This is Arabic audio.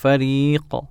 فريق.